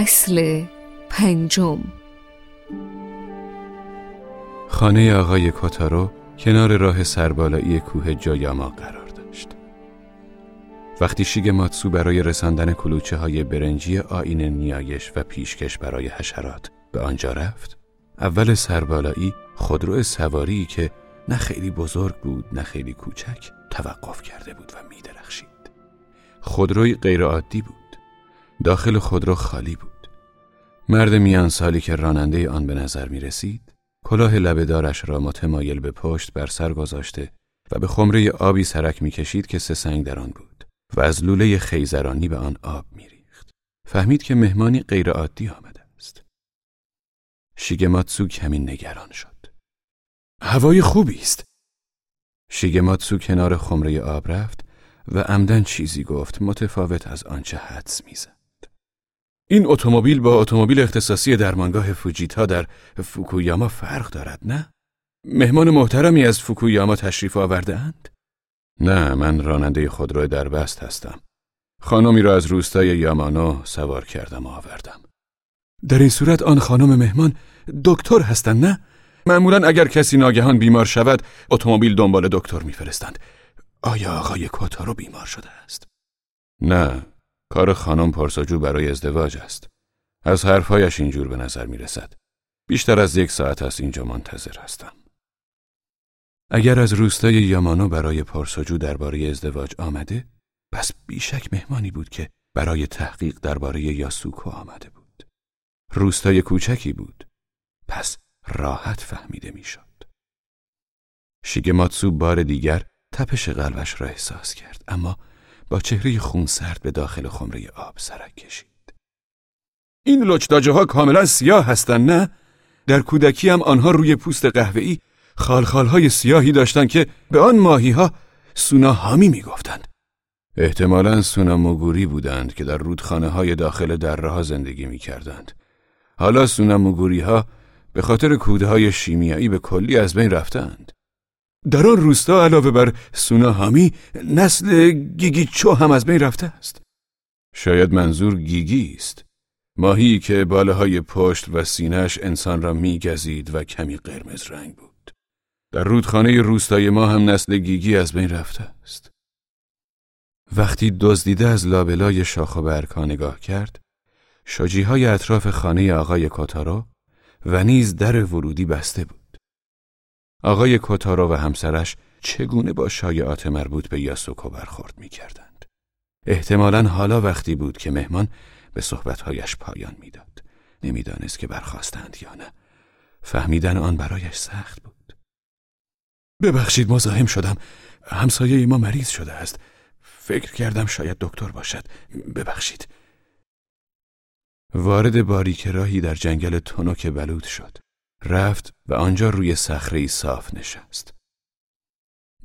فصل پنجم خانه آقای کاتارو کنار راه سربالایی کوه جایاما قرار داشت. وقتی شیگماتسو برای رساندن کلوچه های برنجی آین نیایش و پیشکش برای حشرات به آنجا رفت، اول سربالایی خودرو سواری که نه خیلی بزرگ بود نه خیلی کوچک توقف کرده بود و میدرخشید. خودروی غیرعادی بود. داخل خودرو خالی بود. مرد میان سالی که راننده آن به نظر می رسید، کلاه لبهدارش را متمایل به پشت بر سر گذاشته و به خمره آبی سرک می کشید که سه سنگ در آن بود و از لوله خیزرانی به آن آب می ریخت. فهمید که مهمانی غیرعادی آمده است. شیگماتسو کمی نگران شد. هوای خوبی است. شیگماتسو کنار خمره آب رفت و عمدن چیزی گفت متفاوت از آنچه حدس می‌زد. این اتومبیل با اتومبیل اختصاصی درمانگاه فوجیتا در فوکویاما فرق دارد نه؟ مهمان محترمی از فوکویاما تشریف آورده اند؟ نه من راننده خودرو در بست هستم. خانمی را از روستای یامانو سوار کردم و آوردم. در این صورت آن خانم مهمان دکتر هستند نه؟ معمولا اگر کسی ناگهان بیمار شود اتومبیل دنبال دکتر میفرستند. آیا آقای کوتارو بیمار شده است؟ نه کار خانم پرسجو برای ازدواج است. از حرفهایش اینجور به نظر می رسد. بیشتر از یک ساعت است اینجا منتظر هستم. اگر از روستای یامانو برای پرسجو درباره ازدواج آمده، پس بیشک مهمانی بود که برای تحقیق درباره یاسوکو آمده بود. روستای کوچکی بود. پس راحت فهمیده می‌شد. شیگماتسو بار دیگر تپش قلبش را احساس کرد اما با چهره خون سرد به داخل خمره آب سرک کشید. این لچداجه ها کاملا سیاه هستند نه؟ در کودکی هم آنها روی پوست قهوه‌ای خالخال های سیاهی داشتند که به آن ماهی ها می گفتند. احتمالا سوناموگوری بودند که در رودخانه های داخل دره ها زندگی می کردند. حالا سوناموگوری ها به خاطر کوده های شیمیایی به کلی از بین رفتند. در آن روستا علاوه بر سوناهامی نسل گیگیچو هم از بین رفته است. شاید منظور گیگی است. ماهی که باله های پشت و سینهش انسان را میگزید و کمی قرمز رنگ بود. در رودخانه روستای ما هم نسل گیگی از بین رفته است. وقتی دزدیده از لابلای شاخ و برگها نگاه کرد، های اطراف خانه آقای کاتارو و نیز در ورودی بسته بود. آقای کوتارو و همسرش چگونه با شایعات مربوط به یاسوکو برخورد می کردند. احتمالا حالا وقتی بود که مهمان به صحبتهایش پایان می‌داد. نمی‌دانست که برخواستند یا نه. فهمیدن آن برایش سخت بود. ببخشید مزاحم شدم. همسایه ما مریض شده است. فکر کردم شاید دکتر باشد. ببخشید. وارد باریک راهی در جنگل تونوک بلود شد. رفت و آنجا روی صخره صاف نشست.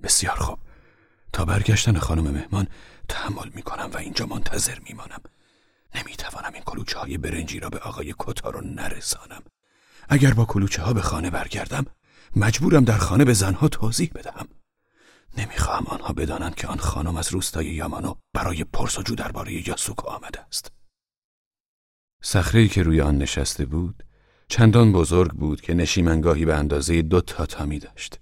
بسیار خوب. تا برگشتن خانم مهمان تحمل می کنم و اینجا منتظر می مانم. نمی توانم این کلوچه های برنجی را به آقای رو نرسانم. اگر با کلوچه ها به خانه برگردم مجبورم در خانه به زنها توضیح بدهم. نمی‌خواهم آنها بدانند که آن خانم از روستای یامانو برای پرسجو درباره یاسوکو آمده است. صخره که روی آن نشسته بود چندان بزرگ بود که نشیمنگاهی به اندازه دو تاتامی داشت.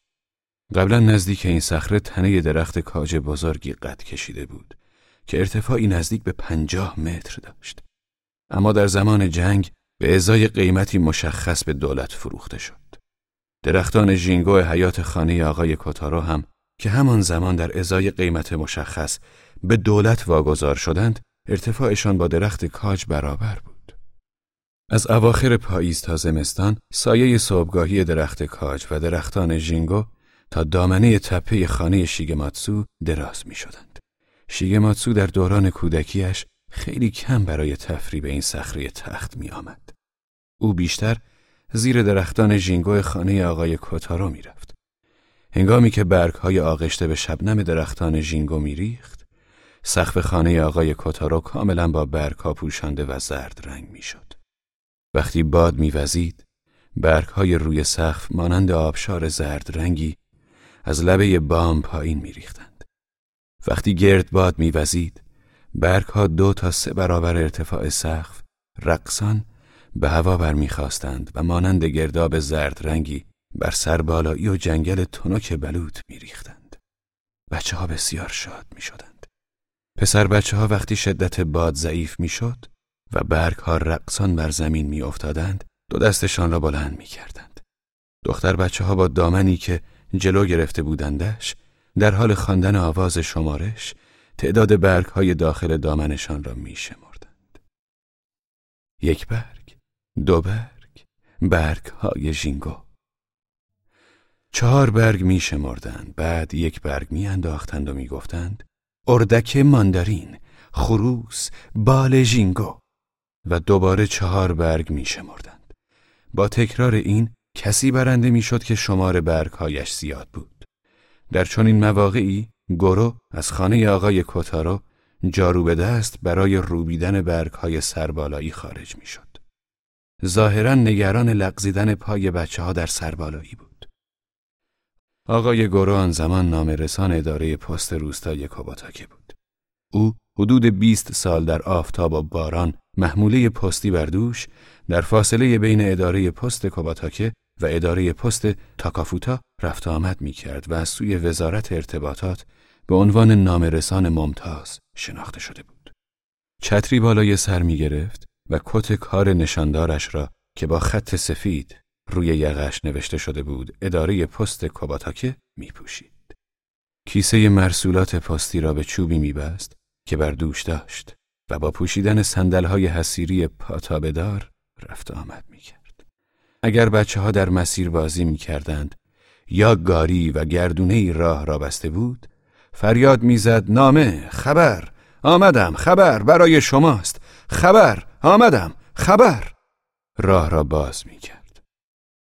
قبلا نزدیک این صخره تنه درخت کاج بزرگی قد کشیده بود که ارتفاعی نزدیک به پنجاه متر داشت. اما در زمان جنگ به ازای قیمتی مشخص به دولت فروخته شد. درختان ژینگو حیات خانه آقای کوتارو هم که همان زمان در ازای قیمت مشخص به دولت واگذار شدند، ارتفاعشان با درخت کاج برابر بود. از اواخر پاییز تا زمستان سایه صبحگاهی درخت کاج و درختان ژینگو تا دامنه تپه خانه شیگماتسو دراز می شدند. شیگماتسو در دوران کودکیش خیلی کم برای تفریح به این صخره تخت می آمد. او بیشتر زیر درختان ژینگو خانه آقای کوتارو می رفت. هنگامی که برگهای آغشته به شبنم درختان ژینگو می ریخت، سقف خانه آقای کوتارو کاملا با برگها پوشانده و زرد رنگ می شد. وقتی باد میوزید برگهای روی سقف مانند آبشار زرد رنگی از لبه بام پایین میریختند. وقتی گرد باد میوزید برگها دو تا سه برابر ارتفاع سقف رقصان به هوا برمیخواستند و مانند گرداب زرد رنگی بر سربالایی و جنگل تنک بلوط میریختند. بچه ها بسیار شاد می شدند. پسر بچه ها وقتی شدت باد ضعیف می شد و برگ ها رقصان بر زمین می افتادند دو دستشان را بلند می کردند. دختر بچه ها با دامنی که جلو گرفته بودندش در حال خواندن آواز شمارش تعداد برگ های داخل دامنشان را می شمردند. یک برگ، دو برگ، برگ های ژینگو. چهار برگ می شمردند بعد یک برگ می انداختند و می گفتند اردک ماندارین، خروس، بال ژینگو و دوباره چهار برگ می شمردند. با تکرار این کسی برنده می شد که شمار برگهایش زیاد بود. در چنین مواقعی گرو از خانه آقای کتارو جارو به دست برای روبیدن برگهای سربالایی خارج می شد. ظاهرا نگران لغزیدن پای بچه ها در سربالایی بود. آقای گرو آن زمان نامرسان اداره پست روستای کاباتاکه بود. او حدود 20 سال در آفتاب و باران محموله پستی بر دوش در فاصله بین اداره پست کاباتاکه و اداره پست تاکافوتا رفت آمد می کرد و از سوی وزارت ارتباطات به عنوان نامرسان ممتاز شناخته شده بود. چتری بالای سر می گرفت و کت کار نشاندارش را که با خط سفید روی یقش نوشته شده بود اداره پست کوباتاکه می پوشید. کیسه مرسولات پستی را به چوبی می بست که بر دوش داشت و با پوشیدن سندلهای حسیری پاتابدار رفت آمد می کرد. اگر بچه ها در مسیر بازی می کردند یا گاری و گردونه راه را بسته بود فریاد می‌زد نامه خبر آمدم خبر برای شماست خبر آمدم خبر راه را باز می کرد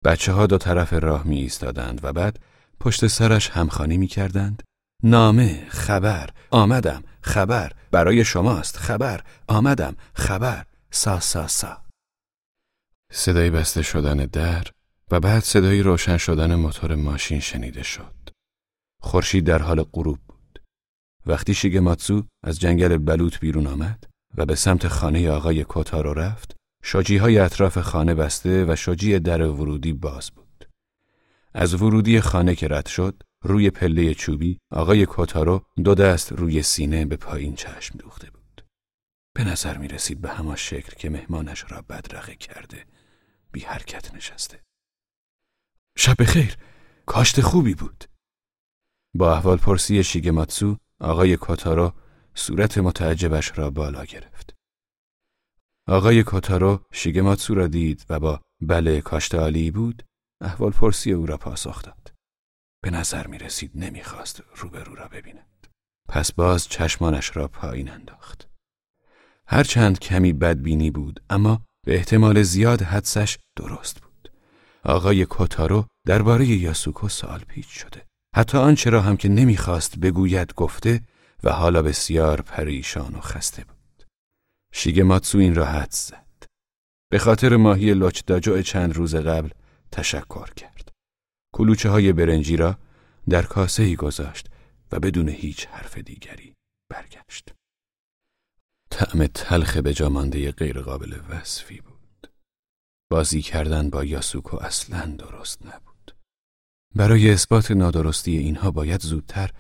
بچه ها دو طرف راه می ایستادند و بعد پشت سرش همخانی می کردند نامه خبر آمدم خبر. برای شماست. خبر. آمدم. خبر. سا سا سا. صدای بسته شدن در و بعد صدای روشن شدن موتور ماشین شنیده شد. خورشید در حال غروب بود. وقتی شیگماتسو از جنگل بلوط بیرون آمد و به سمت خانه آقای کوتارو رفت شاجی های اطراف خانه بسته و شاجی در ورودی باز بود. از ورودی خانه که رد شد روی پله چوبی آقای کوتارو دو دست روی سینه به پایین چشم دوخته بود. به نظر می رسید به همان شکل که مهمانش را بدرقه کرده بی حرکت نشسته. شب خیر کاشت خوبی بود. با احوال پرسی شیگماتسو آقای کوتارو صورت متعجبش را بالا گرفت. آقای کوتارو شیگماتسو را دید و با بله کاشت عالی بود احوال پرسی او را پاسخ داد. به نظر می رسید نمی خواست روبرو را ببیند. پس باز چشمانش را پایین انداخت. هرچند کمی بدبینی بود اما به احتمال زیاد حدسش درست بود. آقای کوتارو درباره یاسوکو سال پیچ شده. حتی آنچه را هم که نمی‌خواست بگوید گفته و حالا بسیار پریشان و خسته بود. شیگماتسو این را حد زد. به خاطر ماهی لچداجو چند روز قبل تشکر کرد. کلوچه های برنجی را در کاسه ای گذاشت و بدون هیچ حرف دیگری برگشت طعم تلخ به جامانده غیر قابل وصفی بود بازی کردن با یاسوکو اصلا درست نبود برای اثبات نادرستی اینها باید زودتر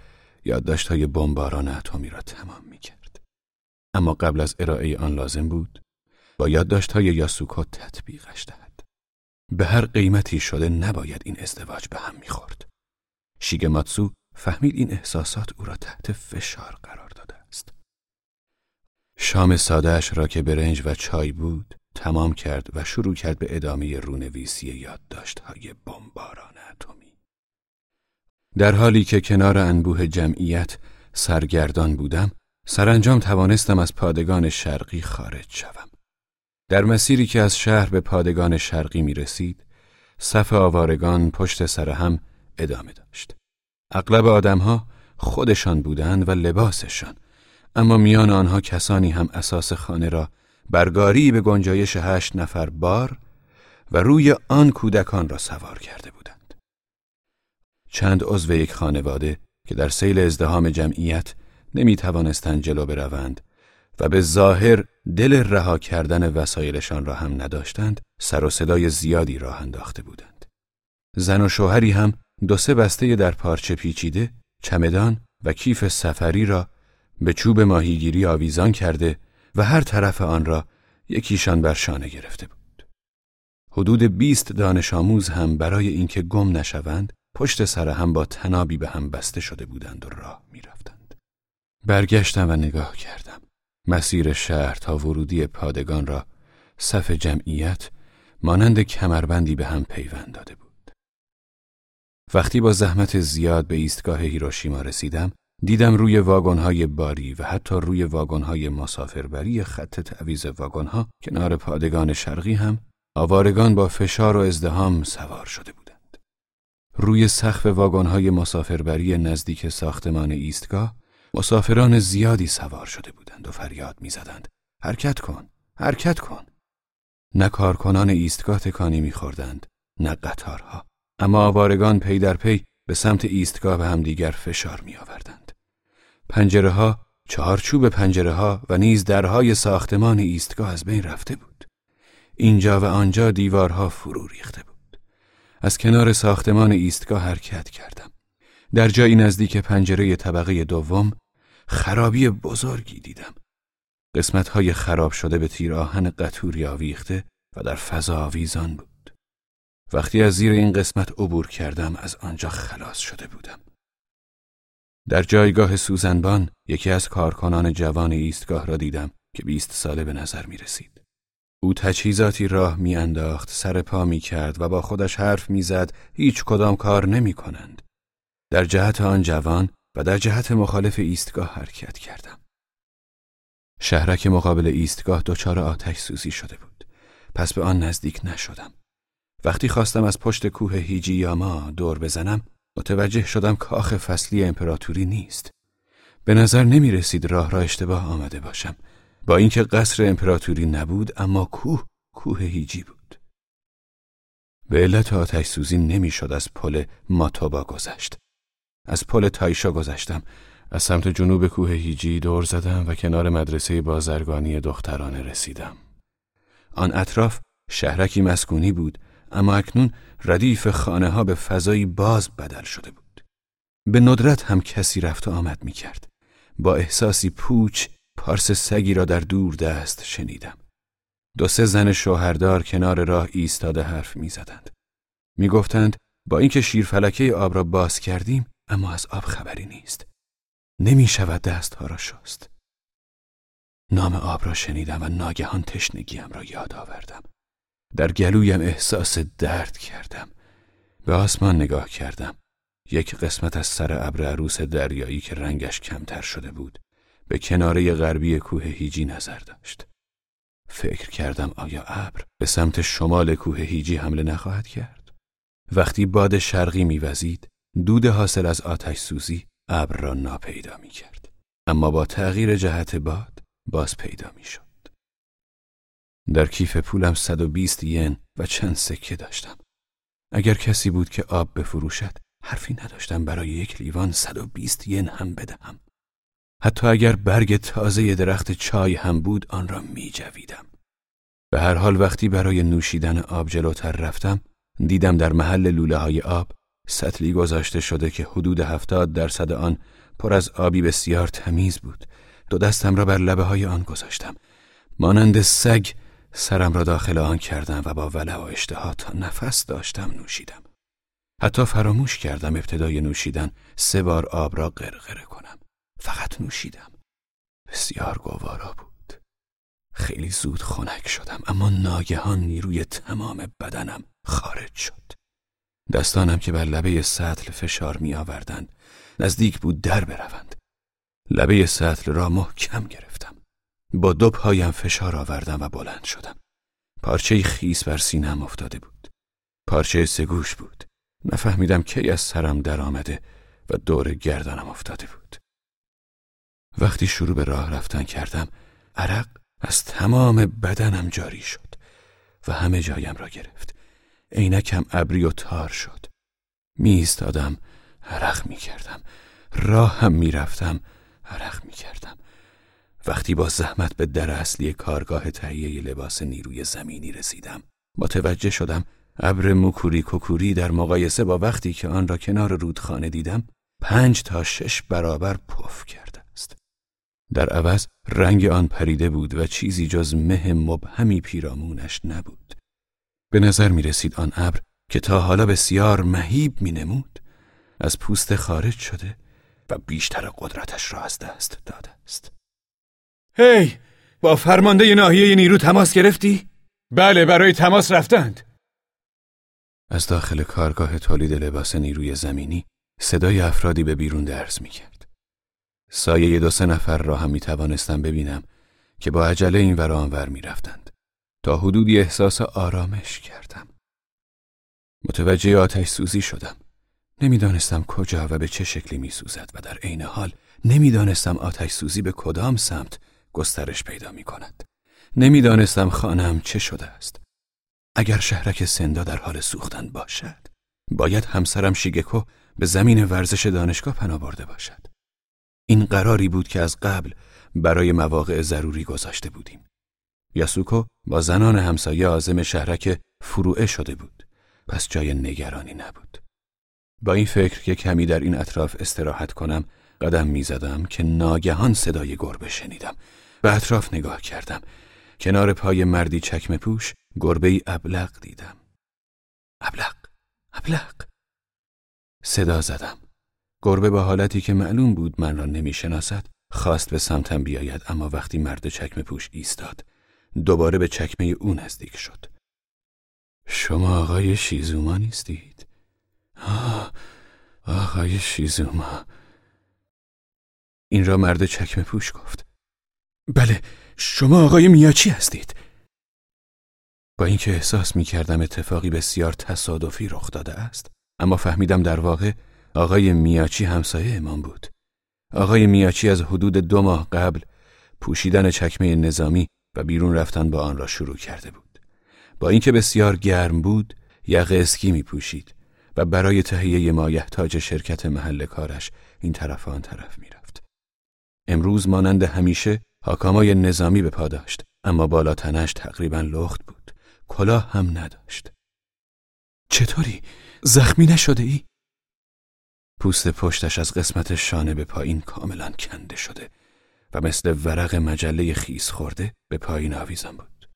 های بمباران اتمی را تمام می کرد. اما قبل از ارائه آن لازم بود با های یاسوکو تطبیقش دهد. به هر قیمتی شده نباید این ازدواج به هم می‌خورد. شیگماتسو فهمید این احساسات او را تحت فشار قرار داده است. شام سادهش را که برنج و چای بود تمام کرد و شروع کرد به ادامه رونویسی های بمباران اتمی. در حالی که کنار انبوه جمعیت سرگردان بودم، سرانجام توانستم از پادگان شرقی خارج شوم. در مسیری که از شهر به پادگان شرقی می رسید، صف آوارگان پشت سر هم ادامه داشت. اغلب آدمها خودشان بودند و لباسشان، اما میان آنها کسانی هم اساس خانه را برگاری به گنجایش هشت نفر بار و روی آن کودکان را سوار کرده بودند. چند عضو یک خانواده که در سیل ازدهام جمعیت نمی توانستند جلو بروند و به ظاهر دل رها کردن وسایلشان را هم نداشتند سر و صدای زیادی راه انداخته بودند زن و شوهری هم دو سه بسته در پارچه پیچیده چمدان و کیف سفری را به چوب ماهیگیری آویزان کرده و هر طرف آن را یکیشان بر شانه گرفته بود. حدود بیست دانش آموز هم برای اینکه گم نشوند پشت سر هم با تنابی به هم بسته شده بودند و راه می رفتند. برگشتم و نگاه کردم. مسیر شهر تا ورودی پادگان را صف جمعیت مانند کمربندی به هم پیوند داده بود. وقتی با زحمت زیاد به ایستگاه هیروشیما رسیدم، دیدم روی واگن‌های باری و حتی روی واگن‌های مسافربری خط تعویز واگن‌ها کنار پادگان شرقی هم آوارگان با فشار و ازدهام سوار شده بودند. روی سقف واگن‌های مسافربری نزدیک ساختمان ایستگاه مسافران زیادی سوار شده بودند و فریاد می‌زدند حرکت کن حرکت کن نه کارکنان ایستگاه تکانی میخوردند نه قطارها اما آوارگان پی در پی به سمت ایستگاه به همدیگر فشار می آوردند. پنجره ها، چهارچوب پنجره ها و نیز درهای ساختمان ایستگاه از بین رفته بود. اینجا و آنجا دیوارها فرو ریخته بود. از کنار ساختمان ایستگاه حرکت کردم. در جایی نزدیک پنجره طبقه دوم خرابی بزرگی دیدم. قسمت های خراب شده به تیر آهن قطوری آویخته و در فضا آویزان بود. وقتی از زیر این قسمت عبور کردم از آنجا خلاص شده بودم. در جایگاه سوزنبان یکی از کارکنان جوان ایستگاه را دیدم که بیست ساله به نظر می رسید. او تجهیزاتی راه می انداخت، سر پا می کرد و با خودش حرف می زد هیچ کدام کار نمی کنند. در جهت آن جوان و در جهت مخالف ایستگاه حرکت کردم. شهرک مقابل ایستگاه دچار آتش سوزی شده بود. پس به آن نزدیک نشدم. وقتی خواستم از پشت کوه هیجیاما دور بزنم متوجه شدم کاخ فصلی امپراتوری نیست به نظر نمی رسید راه را اشتباه آمده باشم با اینکه قصر امپراتوری نبود اما کوه کوه هیجی بود به علت آتش سوزی نمی‌شد از پل ماتوبا گذشت از پل تایشا گذشتم از سمت جنوب کوه هیجی دور زدم و کنار مدرسه بازرگانی دخترانه رسیدم آن اطراف شهرکی مسکونی بود اما اکنون ردیف خانه ها به فضایی باز بدل شده بود. به ندرت هم کسی رفت و آمد می کرد. با احساسی پوچ پارس سگی را در دور دست شنیدم. دو سه زن شوهردار کنار راه ایستاده حرف می زدند. می گفتند با اینکه شیرفلکه آب را باز کردیم اما از آب خبری نیست. نمی شود دستها را شست. نام آب را شنیدم و ناگهان تشنگیم را یاد آوردم. در گلویم احساس درد کردم به آسمان نگاه کردم یک قسمت از سر ابر عروس دریایی که رنگش کمتر شده بود به کناره غربی کوه هیجی نظر داشت فکر کردم آیا ابر به سمت شمال کوه هیجی حمله نخواهد کرد وقتی باد شرقی میوزید دود حاصل از آتش سوزی ابر را ناپیدا می کرد. اما با تغییر جهت باد باز پیدا می شد. در کیف پولم 120 ین و چند سکه داشتم. اگر کسی بود که آب بفروشد حرفی نداشتم برای یک لیوان 120 ین هم بدهم. حتی اگر برگ تازه درخت چای هم بود آن را می جویدم. به هر حال وقتی برای نوشیدن آب جلوتر رفتم دیدم در محل لوله های آب سطلی گذاشته شده که حدود هفتاد درصد آن پر از آبی بسیار تمیز بود. دو دستم را بر لبه های آن گذاشتم. مانند سگ سرم را داخل آن کردم و با ولع و اشتها تا نفس داشتم نوشیدم. حتی فراموش کردم ابتدای نوشیدن سه بار آب را قرقره کنم. فقط نوشیدم. بسیار گوارا بود. خیلی زود خنک شدم اما ناگهان نیروی تمام بدنم خارج شد. دستانم که بر لبه سطل فشار می آوردند نزدیک بود در بروند. لبه سطل را محکم گرفتم. با دو پایم فشار آوردم و بلند شدم. پارچه خیس بر سینم افتاده بود. پارچه سگوش بود. نفهمیدم کی از سرم در آمده و دور گردنم افتاده بود. وقتی شروع به راه رفتن کردم عرق از تمام بدنم جاری شد و همه جایم را گرفت. عینکم ابری و تار شد. می ایستادم عرق می کردم. راه هم می رفتم عرق می کردم. وقتی با زحمت به در اصلی کارگاه تهیه لباس نیروی زمینی رسیدم متوجه شدم ابر مکوری کوکوری در مقایسه با وقتی که آن را کنار رودخانه دیدم پنج تا شش برابر پف کرده است در عوض رنگ آن پریده بود و چیزی جز مه مبهمی پیرامونش نبود به نظر می رسید آن ابر که تا حالا بسیار مهیب می نمود از پوست خارج شده و بیشتر قدرتش را از دست داده است هی با فرمانده ناحیه نیرو تماس گرفتی؟ بله برای تماس رفتند از داخل کارگاه تولید لباس نیروی زمینی صدای افرادی به بیرون درز می کرد. سایه دو سه نفر را هم می توانستم ببینم که با عجله این ور آنور می رفتند. تا حدودی احساس آرامش کردم. متوجه آتش سوزی شدم. نمی‌دانستم کجا و به چه شکلی می سوزد و در عین حال نمی‌دانستم آتش سوزی به کدام سمت گسترش پیدا می کند. نمی‌دانستم خانم چه شده است. اگر شهرک سندا در حال سوختن باشد باید همسرم شیگکو به زمین ورزش دانشگاه پناه برده باشد این قراری بود که از قبل برای مواقع ضروری گذاشته بودیم یاسوکو با زنان همسایه آزم شهرک فروعه شده بود. پس جای نگرانی نبود. با این فکر که کمی در این اطراف استراحت کنم قدم می‌زدم که ناگهان صدای گربه شنیدم به اطراف نگاه کردم. کنار پای مردی چکم پوش گربه ابلق دیدم. ابلق ابلق. صدا زدم. گربه با حالتی که معلوم بود من را نمی‌شناسد خواست به سمتم بیاید اما وقتی مرد چکم پوش ایستاد دوباره به چکمه او نزدیک شد. شما آقای شیزوما نیستید؟ آه آقای شیزوما. این را مرد چکم پوش گفت. بله شما آقای میاچی هستید. با اینکه احساس می کردم اتفاقی بسیار تصادفی رخ داده است اما فهمیدم در واقع آقای میاچی همسایه امان بود. آقای میاچی از حدود دو ماه قبل پوشیدن چکمه نظامی و بیرون رفتن با آن را شروع کرده بود با اینکه بسیار گرم بود یقه اسکی می پوشید و برای تهیه مایحتاج شرکت محل کارش این طرف آن طرف می رفت. امروز مانند همیشه حاکامای نظامی به پا داشت اما بالا تنش تقریبا لخت بود کلاه هم نداشت چطوری؟ زخمی نشده ای؟ پوست پشتش از قسمت شانه به پایین کاملا کنده شده و مثل ورق مجله خیس خورده به پایین آویزان بود.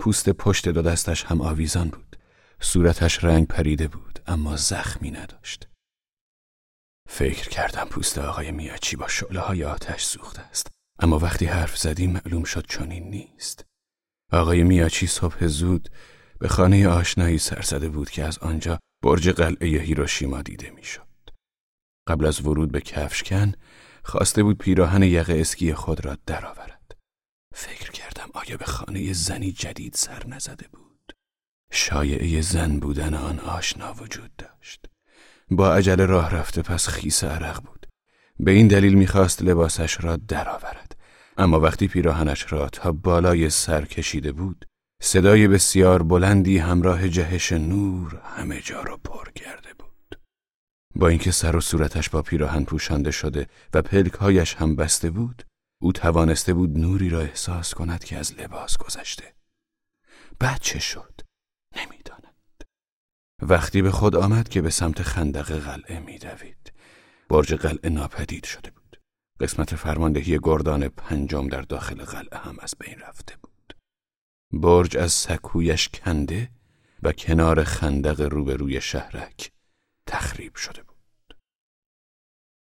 پوست پشت دو دستش هم آویزان بود. صورتش رنگ پریده بود اما زخمی نداشت. فکر کردم پوست آقای میاچی با شعله های آتش سوخته است. اما وقتی حرف زدیم معلوم شد چنین نیست. آقای میاچی صبح زود به خانه آشنایی سر زده بود که از آنجا برج قلعه هیروشیما دیده می‌شد. قبل از ورود به کفشکن خواسته بود پیراهن یقه اسکی خود را درآورد. فکر کردم آیا به خانه زنی جدید سر نزده بود. شایعه زن بودن آن آشنا وجود داشت. با عجله راه رفته پس خیس عرق بود. به این دلیل می‌خواست لباسش را درآورد. اما وقتی پیراهنش را تا بالای سر کشیده بود صدای بسیار بلندی همراه جهش نور همه جا را پر کرده بود با اینکه سر و صورتش با پیراهن پوشانده شده و پلکهایش هم بسته بود او توانسته بود نوری را احساس کند که از لباس گذشته. بعد چه شد؟ نمی‌داند. وقتی به خود آمد که به سمت خندق قلعه میدوید. برج قلعه ناپدید شده بود. قسمت فرماندهی گردان پنجم در داخل قلعه هم از بین رفته بود. برج از سکویش کنده و کنار خندق روبروی شهرک تخریب شده.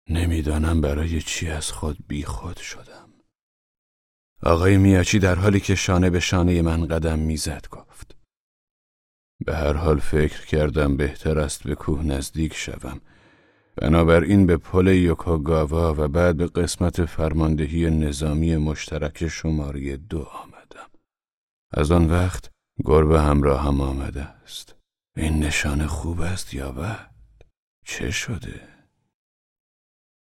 نمی‌دانم برای چی از خود بی خود شدم. آقای میاچی در حالی که شانه به شانه من قدم می‌زد گفت. به هر حال فکر کردم بهتر است به کوه نزدیک شوم بنابراین به پل یوکوگاوا و بعد به قسمت فرماندهی نظامی مشترک شماره دو آمدم. از آن وقت گربه همراه هم آمده است. این نشان خوب است یا بد؟ چه شده؟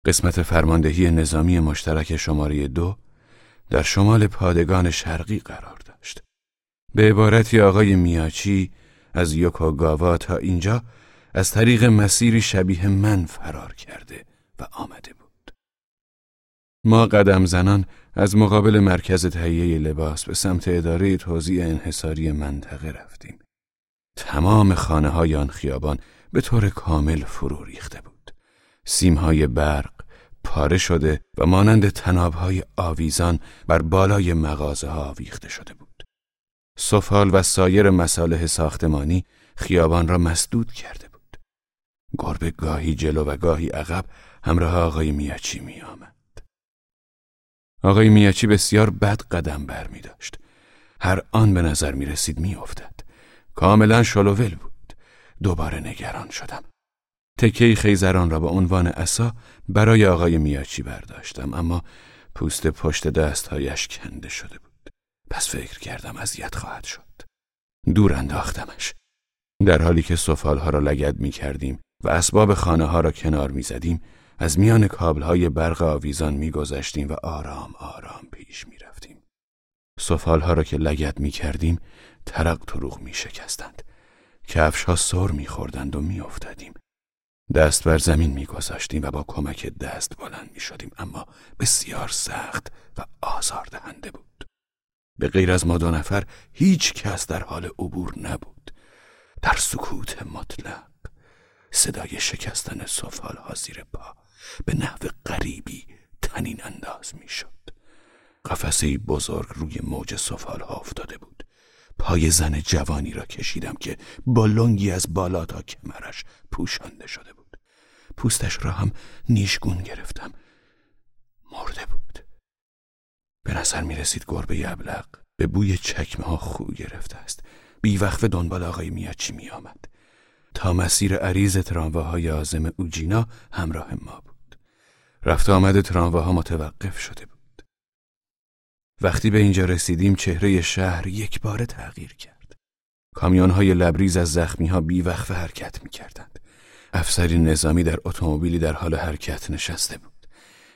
قسمت فرماندهی نظامی مشترک شماره دو در شمال پادگان شرقی قرار داشت. به عبارتی آقای میاچی از یوکوگاوا تا اینجا از طریق مسیری شبیه من فرار کرده و آمده بود. ما قدم زنان از مقابل مرکز تهیه لباس به سمت اداره توزیع انحصاری منطقه رفتیم. تمام خانه های آن خیابان به طور کامل فرو ریخته بود. سیمهای برق پاره شده و مانند تنابهای آویزان بر بالای مغازه ها آویخته شده بود. سفال و سایر مساله ساختمانی خیابان را مسدود کرده بود. گربه گاهی جلو و گاهی عقب همراه آقای میاچی می آمد. آقای میاچی بسیار بد قدم بر می داشت. هر آن به نظر می رسید می افتد. کاملا شلوول بود. دوباره نگران شدم. تکه خیزران را به عنوان عصا برای آقای میاچی برداشتم اما پوست پشت دستهایش کنده شده بود. پس فکر کردم اذیت خواهد شد. دور انداختمش. در حالی که ها را لگد می کردیم و اسباب خانه ها را کنار می زدیم از میان کابل های برق آویزان می گذشتیم و آرام آرام پیش می رفتیم. سفال ها را که لگد می کردیم ترق تروغ می شکستند. کفش ها سر می خوردند و می افتادیم. دست بر زمین می گذاشتیم و با کمک دست بلند می شدیم اما بسیار سخت و آزار دهنده بود. به غیر از ما دو نفر هیچ کس در حال عبور نبود. در سکوت مطلق صدای شکستن سفال ها زیر پا به نحو غریبی تنین انداز می شد. قفسه بزرگ روی موج سفال ها افتاده بود. پای زن جوانی را کشیدم که با لنگی از بالا تا کمرش پوشانده شده. پوستش را هم نیشگون گرفتم. مرده بود. به نظر می رسید گربه ابلق به بوی چکمه ها خو گرفته است. وقت دنبال آقای میاچی می آمد. تا مسیر عریض ترامواهای آزم اوجینا همراه ما بود. رفت آمد ترامواها متوقف شده بود. وقتی به اینجا رسیدیم چهره شهر یک بار تغییر کرد. کامیون های لبریز از زخمی ها بیوقف حرکت می کردند. افسری نظامی در اتومبیلی در حال حرکت نشسته بود.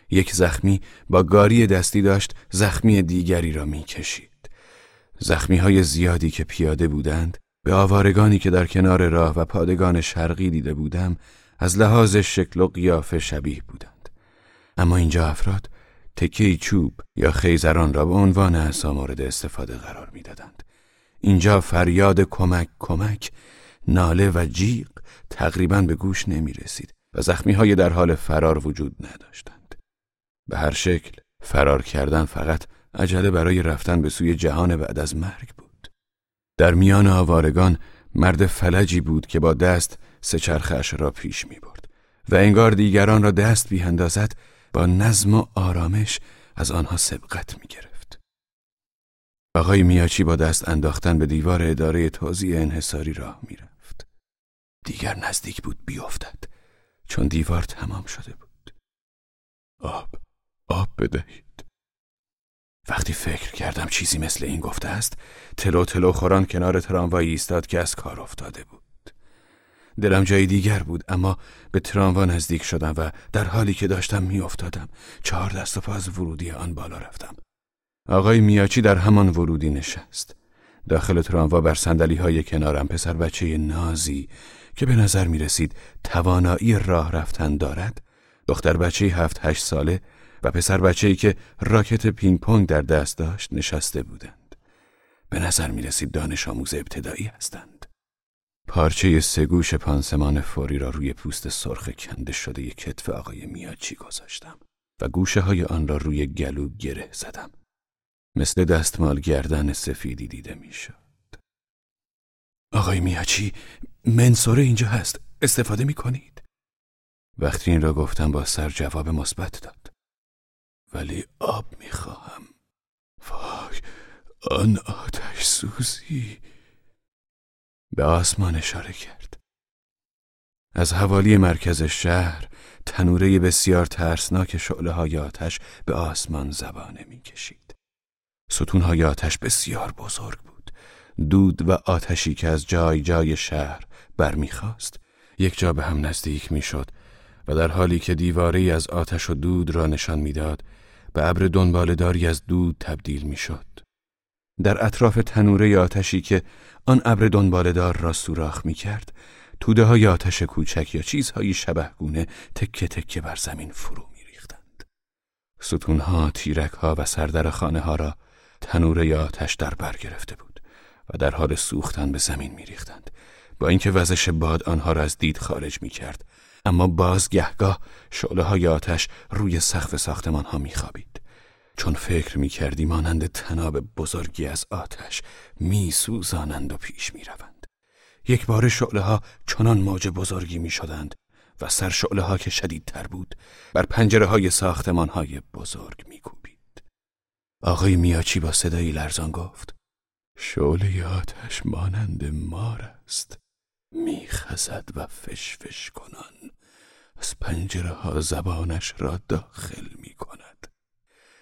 یک زخمی با گاری دستی داشت زخمی دیگری را می کشید. زخمی های زیادی که پیاده بودند به آوارگانی که در کنار راه و پادگان شرقی دیده بودم از لحاظ شکل و قیافه شبیه بودند اما اینجا افراد تکه چوب یا خیزران را به عنوان اسا مورد استفاده قرار می‌دادند اینجا فریاد کمک کمک ناله و جیغ تقریبا به گوش نمی رسید و زخمی های در حال فرار وجود نداشتند به هر شکل فرار کردن فقط عجله برای رفتن به سوی جهان بعد از مرگ بود در میان آوارگان مرد فلجی بود که با دست سچرخش را پیش می برد و انگار دیگران را دست بیهندازد با نظم و آرامش از آنها سبقت می گرفت. آقای میاچی با دست انداختن به دیوار اداره توزیع انحصاری راه می. دیگر نزدیک بود بیافتد چون دیوار تمام شده بود. آب، آب بدهید. وقتی فکر کردم چیزی مثل این گفته است تلو تلو خوران کنار تراموایی ایستاد که از کار افتاده بود دلم جای دیگر بود اما به تراموا نزدیک شدم و در حالی که داشتم میافتادم چهار دست و پا از ورودی آن بالا رفتم آقای میاچی در همان ورودی نشست داخل تراموا بر سندلی های کنارم پسر بچه نازی که به نظر می رسید توانایی راه رفتن دارد دختر بچه هفت هشت ساله و پسر بچه‌ای که راکت پینگ پونگ در دست داشت نشسته بودند. به نظر می رسید دانش آموز ابتدایی هستند. پارچه سگوش پانسمان فوری را روی پوست سرخ کنده شده کتف آقای میاچی گذاشتم و گوشه های آن را روی گلو گره زدم. مثل دستمال گردن سفیدی دیده می‌شد. آقای میاچی منصوره اینجا هست. استفاده می کنید؟ وقتی این را گفتم با سر جواب مثبت داد. ولی آب می‌خواهم وای آن آتش سوزی به آسمان اشاره کرد از حوالی مرکز شهر تنوره بسیار ترسناک شعله های آتش به آسمان زبانه می‌کشید ستون های آتش بسیار بزرگ دود و آتشی که از جای جای شهر برمیخواست یک جا به هم نزدیک می‌شد و در حالی که دیواری از آتش و دود را نشان می‌داد به ابر دنبالداری از دود تبدیل می‌شد. در اطراف تنوره آتشی که آن ابر دنبالدار را سوراخ می کرد توده های آتش کوچک یا چیزهای شبهگونه تکه تکه بر زمین فرو می ریختند. ستونها، تیرکها و سردر خانه ها را تنور یا آتش در بر گرفته بود و در حال سوختن به زمین میریختند با اینکه وزش باد آنها را از دید خارج می کرد اما باز گهگاه شعله های آتش روی سقف ساختمان ها می خوابید. چون فکر می کردی مانند تناب بزرگی از آتش می سوزانند و پیش می روند. یک بار شعله ها چنان موج بزرگی می شدند و سر شعله ها که شدیدتر بود بر پنجره های ساختمان های بزرگ می کوبید. آقای میاچی با صدایی لرزان گفت شعله آتش مانند مار است. میخزد و فشفش کنان. از پنجره ها زبانش را داخل می کند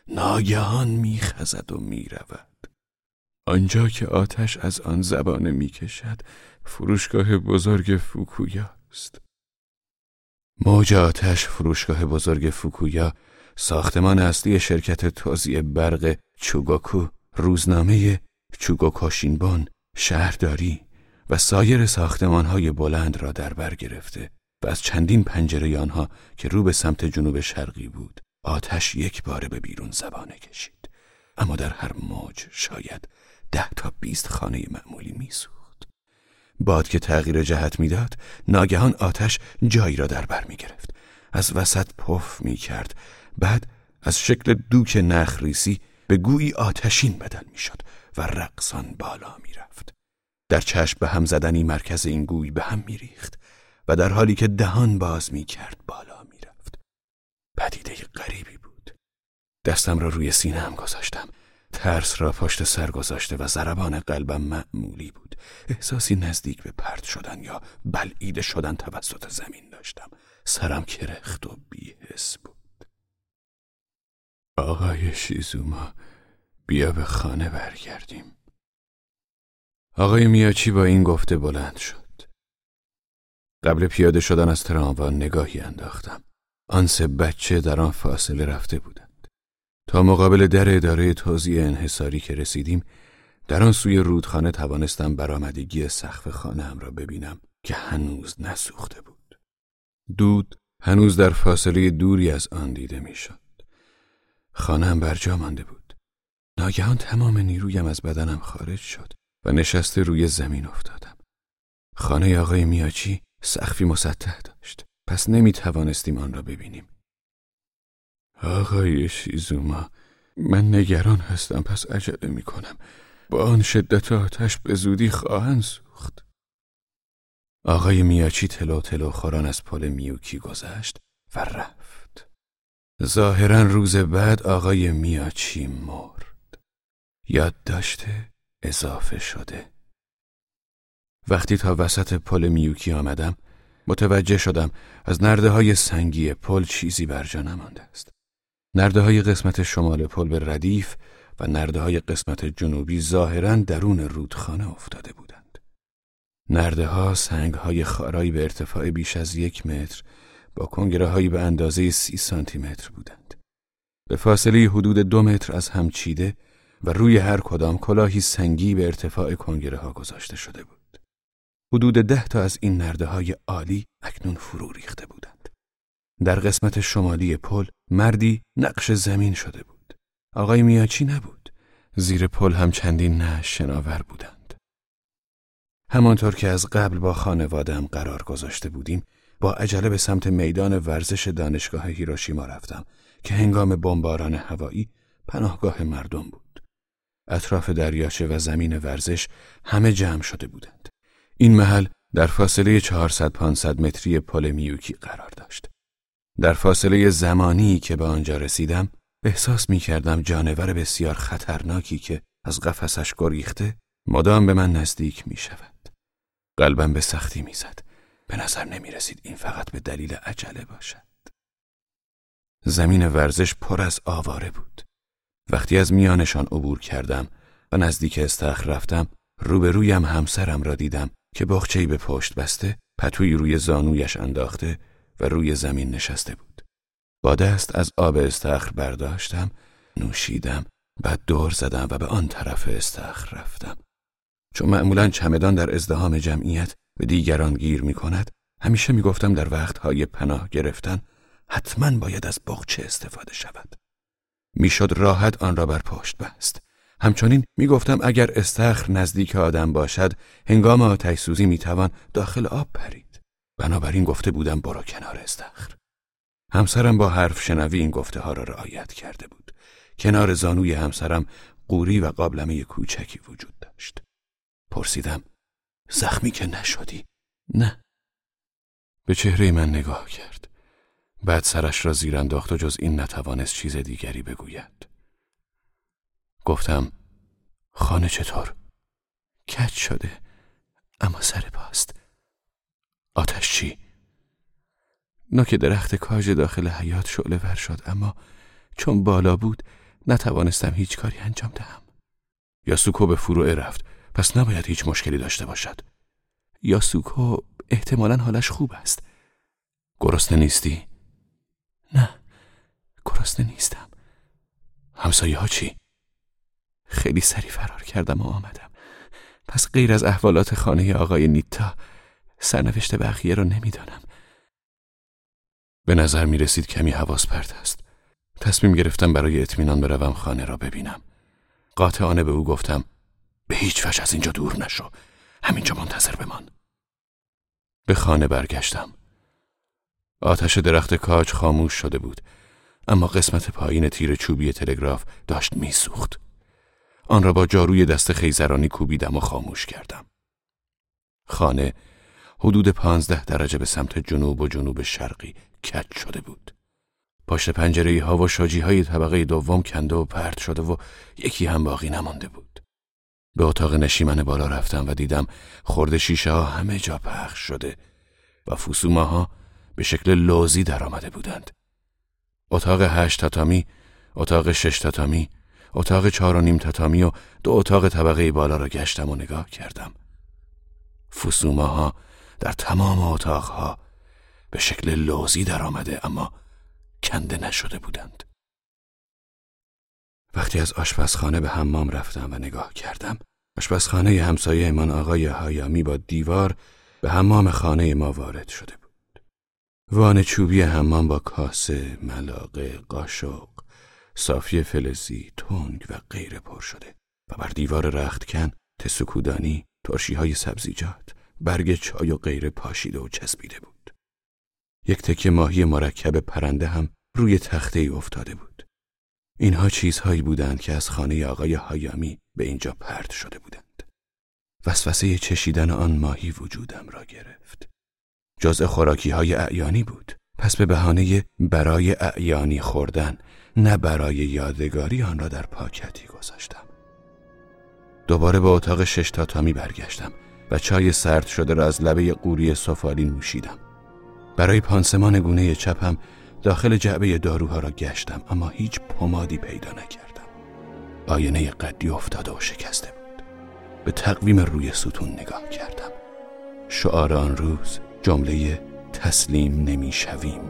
ناگهان میخزد و می‌رود. آنجا که آتش از آن زبانه می‌کشد فروشگاه بزرگ فوکویا است. موج آتش فروشگاه بزرگ فوکویا ساختمان اصلی شرکت توزیع برق چوگوکو روزنامه چوگوکاشینبان شهرداری و سایر ساختمانهای بلند را در بر گرفته و از چندین پنجره آنها که رو به سمت جنوب شرقی بود آتش یک باره به بیرون زبانه کشید. اما در هر موج شاید ده تا بیست خانه معمولی میسوخت. باد که تغییر جهت می‌داد ناگهان آتش جایی را در بر می گرفت از وسط پف می کرد بعد از شکل دوک نخریسی به گویی آتشین بدل می شد و رقصان بالا می رفت. در چشم به هم زدنی مرکز این گوی به هم می ریخت و در حالی که دهان باز می کرد بالا می رفت. پدیده غریبی بود. دستم را روی سینه هم گذاشتم. ترس را پشت سر گذاشته و ضربان قلبم معمولی بود. احساسی نزدیک به پرت شدن یا بلعیده شدن توسط زمین داشتم. سرم کرخت و بیهس بود. آقای شیزوما بیا به خانه برگردیم. آقای میاچی با این گفته بلند شد. قبل پیاده شدن از تراموا نگاهی انداختم. آن سه بچه در آن فاصله رفته بودند. تا مقابل در اداره توزیع انحصاری که رسیدیم در آن سوی رودخانه توانستم برآمدگی سقف خانه هم را ببینم که هنوز نسوخته بود. دود هنوز در فاصله دوری از آن دیده می‌شد. خانه هم برجا مانده بود. ناگهان تمام نیرویم از بدنم خارج شد و نشسته روی زمین افتادم. خانه آقای میاچی سقفی مسطح داشت. پس نمی توانستیم آن را ببینیم. آقای شیزوما من نگران هستم پس عجله می کنم. با آن شدت آتش به زودی خواهند سوخت. آقای میاچی تلو تلو خوران از پل میوکی گذشت و رفت. ظاهرا روز بعد آقای میاچی مرد. یاد داشته اضافه شده. وقتی تا وسط پل میوکی آمدم متوجه شدم از نرده های سنگی پل چیزی بر جا نمانده است. نرده های قسمت شمال پل به ردیف و نرده های قسمت جنوبی ظاهرا درون رودخانه افتاده بودند. نرده ها سنگ های خارایی به ارتفاع بیش از یک متر با کنگره هایی به اندازه سی سانتی متر بودند. به فاصله حدود دو متر از هم چیده و روی هر کدام کلاهی سنگی به ارتفاع کنگره ها گذاشته شده بود. حدود ده تا از این نرده های عالی اکنون فرو ریخته بودند. در قسمت شمالی پل مردی نقش زمین شده بود. آقای میاچی نبود. زیر پل هم چندین نه شناور بودند. همانطور که از قبل با خانوادم قرار گذاشته بودیم، با عجله به سمت میدان ورزش دانشگاه هیروشیما رفتم که هنگام بمباران هوایی پناهگاه مردم بود. اطراف دریاچه و زمین ورزش همه جمع شده بودند. این محل در فاصله 400-500 متری پل میوکی قرار داشت. در فاصله زمانی که به آنجا رسیدم احساس می کردم جانور بسیار خطرناکی که از قفسش گریخته مدام به من نزدیک می شود. قلبم به سختی می زد. به نظر نمی رسید این فقط به دلیل عجله باشد. زمین ورزش پر از آواره بود. وقتی از میانشان عبور کردم و نزدیک استخر رفتم روبرویم همسرم را دیدم که باخچهی به پشت بسته پتوی روی زانویش انداخته و روی زمین نشسته بود. با دست از آب استخر برداشتم، نوشیدم، بعد دور زدم و به آن طرف استخر رفتم. چون معمولا چمدان در ازدهام جمعیت به دیگران گیر می کند، همیشه می گفتم در وقتهای پناه گرفتن حتما باید از باغچه استفاده شود. می‌شد راحت آن را بر پشت بست. همچنین می‌گفتم اگر استخر نزدیک آدم باشد هنگام آتش سوزی می‌توان داخل آب پرید. بنابراین گفته بودم برو کنار استخر. همسرم با حرف شنوی این گفته ها را رعایت کرده بود. کنار زانوی همسرم قوری و قابلمه کوچکی وجود داشت. پرسیدم زخمی که نشدی؟ نه. به چهره من نگاه کرد. بعد سرش را زیر انداخت و جز این نتوانست چیز دیگری بگوید گفتم خانه چطور؟ کج شده اما سر پاست آتش چی؟ نوک درخت کاج داخل حیات شعله ور شد اما چون بالا بود نتوانستم هیچ کاری انجام دهم یاسوکو به فروعه رفت پس نباید هیچ مشکلی داشته باشد یاسوکو احتمالا حالش خوب است گرسنه نیستی؟ نه گرسنه نیستم. همسایه ها چی؟ خیلی سری فرار کردم و آمدم. پس غیر از احوالات خانه آقای نیتا سرنوشت بقیه را نمی‌دانم. به نظر می رسید کمی حواس پرت است. تصمیم گرفتم برای اطمینان بروم خانه را ببینم. قاطعانه به او گفتم به هیچ وجه از اینجا دور نشو. همینجا منتظر بمان. به خانه برگشتم. آتش درخت کاج خاموش شده بود اما قسمت پایین تیر چوبی تلگراف داشت میسوخت. آن را با جاروی دست خیزرانی کوبیدم و خاموش کردم. خانه حدود پانزده درجه به سمت جنوب و جنوب شرقی کج شده بود. پشت پنجره ها و شاجی های طبقه دوم کنده و پرت شده و یکی هم باقی نمانده بود. به اتاق نشیمن بالا رفتم و دیدم خورده شیشه ها همه جا پخش شده و فسوماها به شکل لوزی در آمده بودند. اتاق هشت تاتامی، اتاق شش تاتامی، اتاق چهار و نیم تاتامی و دو اتاق طبقه بالا را گشتم و نگاه کردم. فسوماها در تمام اتاقها به شکل لوزی در آمده اما کنده نشده بودند. وقتی از آشپزخانه به حمام رفتم و نگاه کردم آشپزخانه همسایه من آقای هایامی با دیوار به حمام خانه ما وارد شده بود وان چوبی حمام با کاسه، ملاقه، قاشق، صافی فلزی، تنگ و غیره پر شده و بر دیوار رختکن تسکودانی، ترشی های سبزیجات، برگ چای و غیره پاشیده و چسبیده بود. یک تکه ماهی مرکب پرنده هم روی تخته ای افتاده بود. اینها چیزهایی بودند که از خانه آقای هایامی به اینجا پرد شده بودند. وسوسه چشیدن آن ماهی وجودم را گرفت. جزء خوراکی های اعیانی بود. پس به بهانه برای اعیانی خوردن نه برای یادگاری آن را در پاکتی گذاشتم. دوباره به اتاق شش تاتامی برگشتم و چای سرد شده را از لبه قوری سفالین نوشیدم. برای پانسمان گونه چپم داخل جعبه داروها را گشتم اما هیچ پمادی پیدا نکردم آینه قدی افتاده و شکسته بود به تقویم روی ستون نگاه کردم شعار آن روز جمله تسلیم نمی‌شویم.